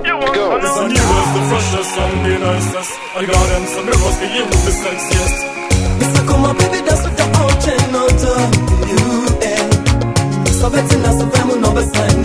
It's a new as the freshest and the nicest. I got him some mirrors for you the sexiest. Mr. Come on, baby, that's with the ocean, not you, eh. So betting us a family number sign,